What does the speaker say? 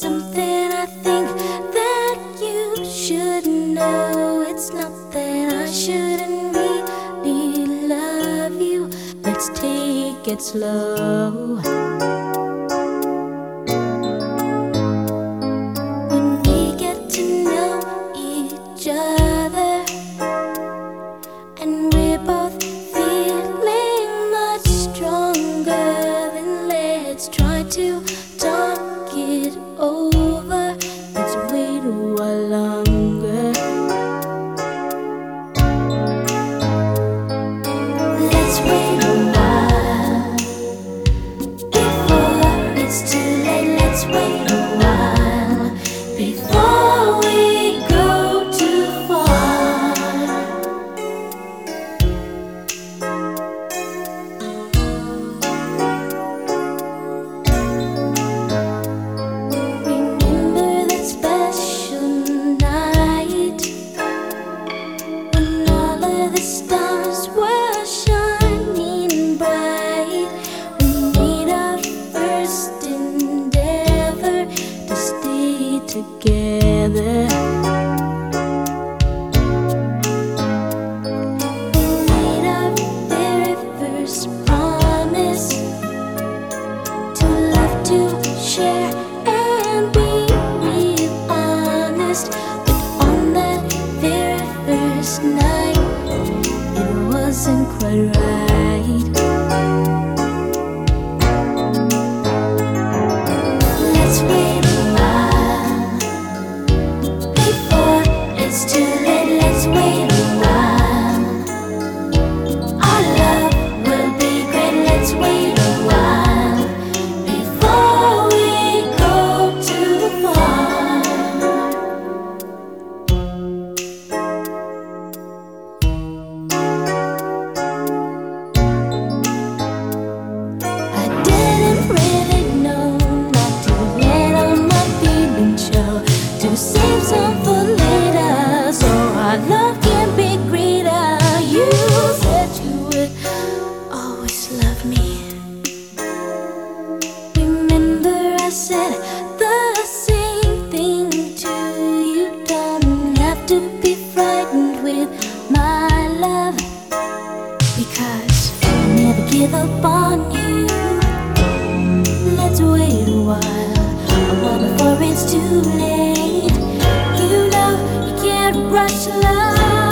something I think that you should know. It's not that I shouldn't really love you. Let's take it slow. together. Made our very first promise to love, to share, and be real honest. But on that very first night, it wasn't quite right. such love.